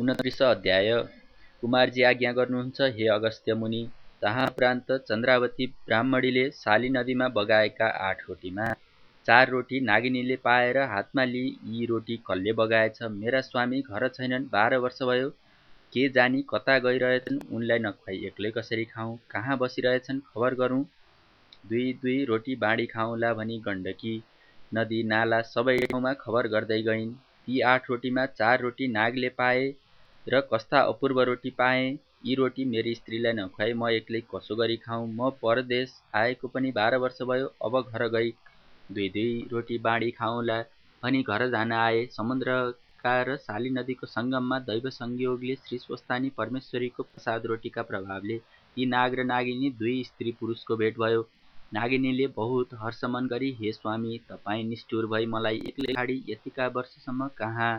उनत्रिस अध्याय। कुमारजी आज्ञा गर्नुहुन्छ हे अगस्त्य मुनि तहाँ उपरान्त चन्द्रावती ब्राह्मणीले साली नदीमा बगाएका आठ रोटीमा चार रोटी नागिनीले पाएर हातमा लिई यी रोटी कसले बगाएछ? मेरा स्वामी घर छैनन् बाह्र वर्ष भयो। के जानी कता गइरहेछन्? उनलाई नखुवाई एक्लै कसरी खाउँ कहाँ बसिरहेछन्? खबर गरौँ। दुई दुई रोटी बाँडी खाउँला भनी गण्डकी नदी नाला सबै ठाउँमा खबर गर्दै गइन्। ती आठ रोटीमा चार रोटी नागले पाए र कस्ता अपूर्व रोटी पाएँ यी रोटी मेरी स्त्रीलाई नखुवाई म एक्लै कसो गरी खाउँ म परदेश आएको पनि बाह्र वर्ष भयो अब घर गई दुई दुई रोटी बाँडी खाउँला भनी घर जान आए। समुद्रका र शाली नदीको सङ्गममा दैव संयोगले श्री स्वस्तानी परमेश्वरीको प्रसाद रोटीका प्रभावले ती नाग र नागिनी दुई स्त्री पुरुषको भेट भयो। नागिनीले बहुत हर्षमन गरी हे स्वामी तपाईँ निष्ठुर भई मलाई एक्लै छाडी यतिका वर्षसम्म कहाँ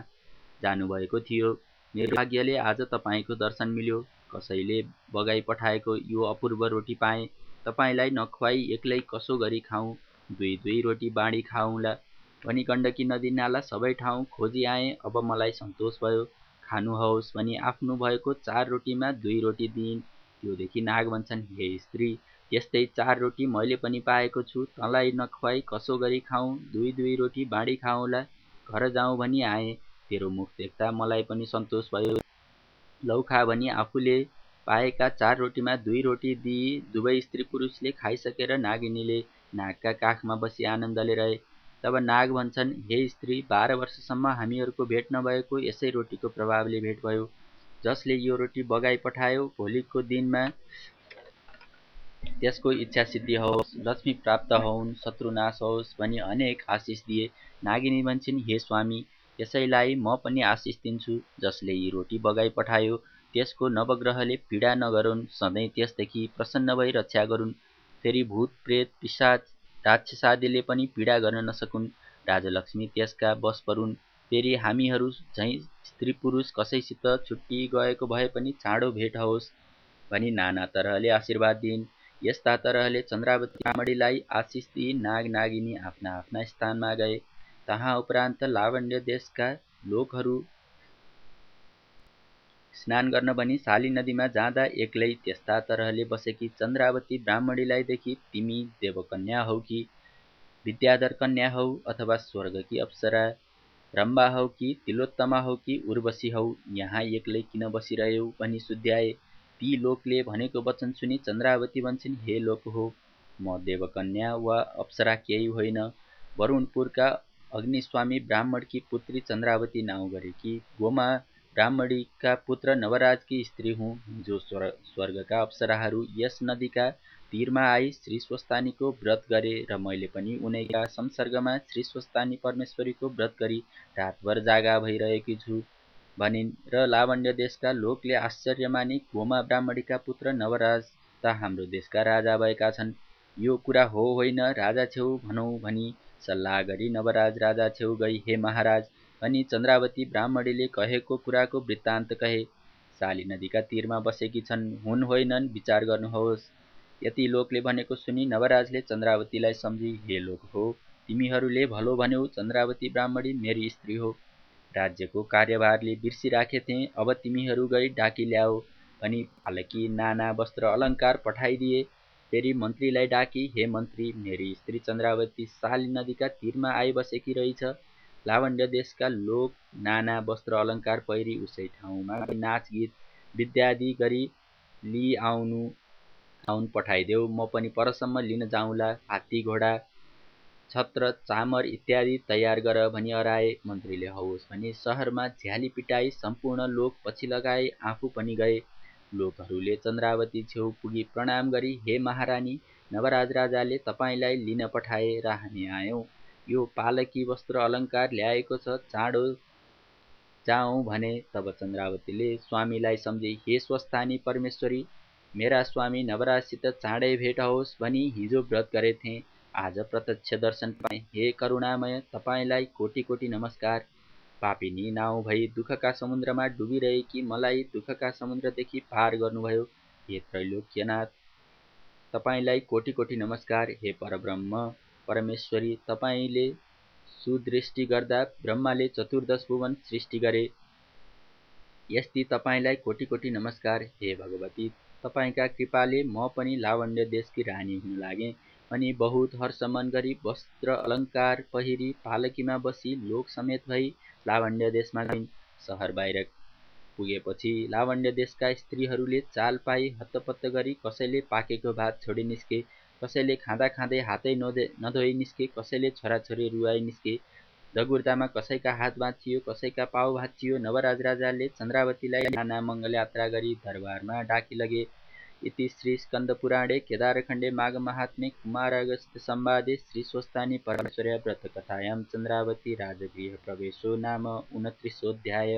जानुभएको थियो? मेरो भाग्यले आज तपाईँको दर्शन मिल्यो। कसैले बगाई पठाएको यो अपूर्व रोटी पाएँ। तपाईँलाई नखुवाई एक्लै कसो गरी खाउँ दुई दुई रोटी बाँडी खाउँला भनी गण्डकी नदी नाला सबै ठाउँ खोजी आएँ। अब मलाई सन्तोष भयो। खानुहोस् भनी आफ्नो भएको चार रोटीमा दुई रोटी दिइन्। त्योदेखि नाग भन्छन् हे स्त्री यस्तै चार रोटी मैले पनि पाएको छु। तँलाई नखुवाई कसो गरी खाउँ दुई दुई रोटी बाँडी खाउँला घर जाउँ भनी आएँ। तेरो मुख देख्दा मलाई पनि सन्तोष भयो। लौ खा भनी आफूले पाएका चार रोटीमा दुई रोटी दिई दुवै स्त्री पुरुषले खाइसकेर नागिनीले नागका काखमा बसी आनन्दले रहे। तब नाग भन्छन् हे स्त्री बाह्र वर्षसम्म हामीहरूको भेट नभएको यसै रोटीको प्रभावले भेट भयो। जसले यो रोटी बगाई पठायो भोलिको दिनमा त्यसको इच्छा सिद्धि होस् लक्ष्मी प्राप्त हौन् शत्रुनाश होस् भनी अनेक आशिष दिए। नागिनी भन्छन् हे स्वामी त्यसैलाई म पनि आशिष दिन्छु जसले यी रोटी बगाई पठायो। त्यसको नवग्रहले पीडा नगरून् सधैँ त्यसदेखि प्रसन्न भई रक्षा गरून्। फेरि भूत प्रेत पिसाच राक्षसादीले पनि पीडा गर्न नसकुन्। राजलक्ष्मी त्यसका बस परुन्। फेरि हामीहरू झैँ स्त्री पुरुष कसैसित छुट्टी गएको भए पनि चाँडो भेट होस् भनी नाना तरहले आशीर्वाद दिइन्। यस्ता तरहले चन्द्रावती कामडीलाई आशिष दिई नाग नागिनी आफ्ना आफ्ना स्थानमा गए। तहाँ उपरान्त लावण्य देशका लोकहरू स्नान गर्न भनी शाली नदीमा जाँदा एक्लै त्यस्ता तरहले बसेकी चन्द्रावती ब्राह्मणीलाई देखि तिमी देवकन्या हौ कि विद्याधर कन्या हौ अथवा स्वर्गकी अप्सरा रम्बा हौ कि तिलोत्तमा हौ कि उर्वशी हौ यहाँ एक्लै किन बसिरह्यौ भनी सुध्याए ती लोकले भनेको वचन सुनि चन्द्रावती भन्छन् हे लोक हो म देवकन्या वा अप्सरा केही होइन वरुणपुरका अग्निस्वामी ब्राह्मणकी पुत्री चन्द्रावती नाउँ गरेकी गोमा ब्राह्मणीका पुत्र नवराजकी स्त्री हुँ जो स्वर स्वर्गका अप्सराहरू यस नदीका तीरमा आई श्री स्वस्तानीको व्रत गरे र मैले पनि उनैका संसर्गमा श्री स्वस्तानी परमेश्वरीको व्रत गरी रातभर जागा भइरहेकी छु भनिन् र लावण्य देशका लोकले आश्चर्य मानि गोमा ब्राह्मणीका पुत्र नवराज त हाम्रो देशका राजा भएका छन्। यो कुरा हो होइन राजा छेउ भनौँ भनी सल्लाह गरी नवराज राजा छेउ गई हे महाराज अनि चन्द्रावती ब्राह्मणीले कहेको कुराको वृत्तान्त कहे साली नदीका तीरमा बसेकी छन् हुन् होइनन् विचार गर्नुहोस् यति लोकले भनेको सुनि नवराजले चन्द्रावतीलाई सम्झी हे लोक हो तिमीहरूले भलो भन्यौ चन्द्रावती ब्राह्मणी मेरी स्त्री हो। राज्यको कार्यभारले बिर्सिराखेथे अब तिमीहरू गई डाकी ल्याऊ अनि पालकी नाना वस्त्र अलङ्कार पठाइदिए। फेरि मन्त्रीलाई डाकी हे मन्त्री मेरी स्त्री चन्द्रावती साली नदीका तीरमा आइबसेकी रहेछ। लावण्य देशका लोक नाना वस्त्र अलङ्कार पहिरी उसै ठाउँमा नाच गीत विद्यादि गरी लिई आउनु आउन पठाइदेऊ। म पनि परसम्म लिन जाउँला। हात्ती घोडा छत्र चामर इत्यादि तयार गर भनी हराए मन्त्रीले हवस् भने सहरमा झ्याली पिटाई सम्पूर्ण लोक पछि लगाए आफू पनि गए। लोकहरूले चन्द्रावती छेउ पुगी प्रणाम गरी हे महारानी नवराज राजाले तपाईँलाई लिन पठाए र हामी आयौँ। यो पालकी वस्त्र अलङ्कार ल्याएको छ चाँडो जाउँ भने तब चन्द्रावतीले स्वामीलाई सम्झे हे स्वस्थानी परमेश्वरी मेरा स्वामी नवराजसित चाँडै भेट होस् भनी हिजो व्रत गरेथे। आज प्रत्यक्ष दर्शन पाएँ। हे करुणामय तपाईँलाई कोटी कोटी नमस्कार। पापिनी नाउँ भई दुःखका समुद्रमा डुबिरहेकी मलाई दुःखका समुद्रदेखि पार गर्नुभयो। हे त्रैलोक्यनाथ तपाईँलाई कोटी कोटी नमस्कार। हे परब्रह्म परमेश्वरी तपाईँले सुदृष्टि गर्दा ब्रह्माले चतुर्दश भुवन सृष्टि गरे। यस्ती तपाईँलाई कोटी कोटी नमस्कार। हे भगवती तपाईँका कृपाले म पनि लावण्य देशकी रानी हुन लागेँ अनि बहुत हर्षमन गरी वस्त्र अलङ्कार पहिरी पालकीमा बसी लोक समेत भई लावण्य देशमा गइन्। सहर बाहिर पुगेपछि लावण्य देशका स्त्रीहरूले चाल पाई हत्तपत्त गरी कसैले पाकेको भात छोडी निस्के कसैले खाँदा खाँदै हातै नधोइ नधोइ निस्के कसैले छोराछोरी रुवाई निस्के। दगुर्दामा कसैका हात भाँचियो कसैका पाउ भाँचियो नवराज राजाले चन्द्रावतीलाई नाना मङ्गल यात्रा गरी दरबारमा डाकिलगे इति श्री स्कन्दपुराणे केदारखण्डे माघमाहात्म्ये कुमारागस्त्य संवादे श्री स्वस्तानी परमेश्वर्या व्रतकथायां चन्द्रावती राजगृहप्रवेशो नाम उनत्रिशोऽध्याय।